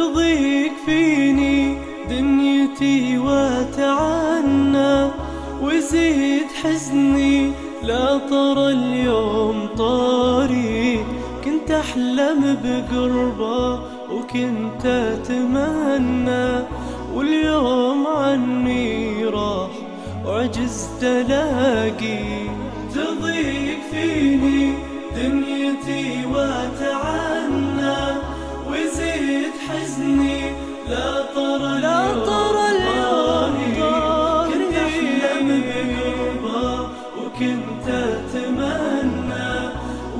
تضيق فيني دنيتي واتعنى ويزيد حزني. لا طر اليوم طاري كنت أحلم بقربة وكنت أتمنى. واليوم عني راح وعجزت ألاقي تضيق فيني دنيتي واتعنى. وكنت أتمنى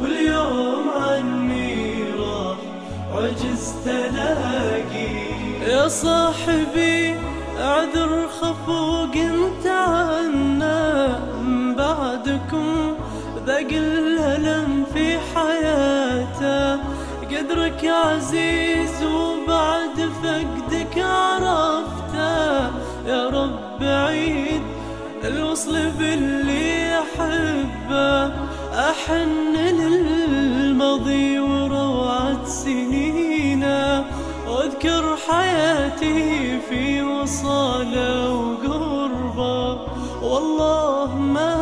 واليوم عني راح عجزت ألاقي يا صاحبي أعذر خفوق أنت عنا بعدكم ذاق الألم في حياته. قدرك عزيز وبعد فقدك عرفته. يا رب عيد الوصل باللي أحبه أحن للماضي وروعة سنينه. واذكر حياتي في وصاله وقربه. والله ما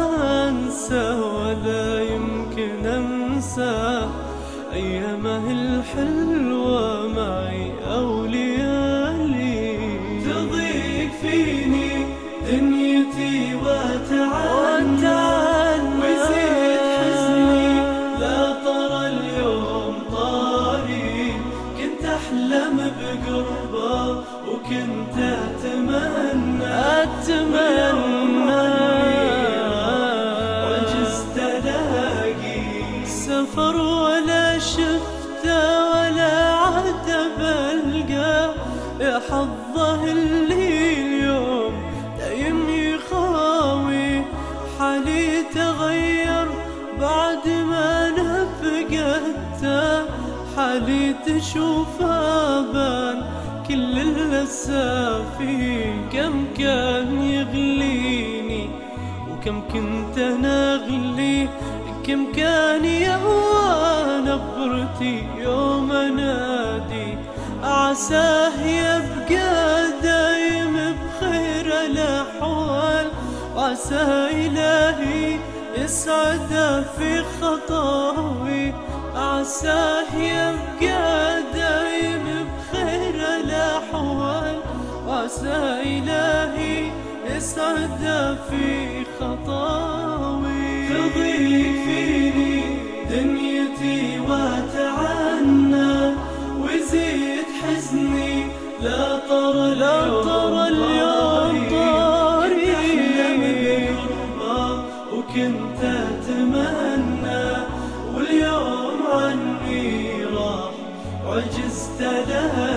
أنسى ولا يمكن أنسى ايامه الحلوه بقربه وكنت أتمنى أتمنى وجزت الاقي سفر ولا شفته ولا عاد بلقى يا حظه اللي اليوم دايم يخاوي حالي تغير بعد حالي تشوفه بان كل الاسافي كم كان يغليني. وكم كنت أنا أغلي كم كان يهوى نبرتي يوم أنادي. عساه يبقى دايم بخير الاحوال وعسى إلهي يسعد في خطاوي. عساه وعسى إلهي يسعد في خطاوي. تضيق فيني دنيتي واتعنى ويزيد حزني. لا طر لا طر اليوم طاري. وكنت أتمنى. واليوم عني راح عجزت له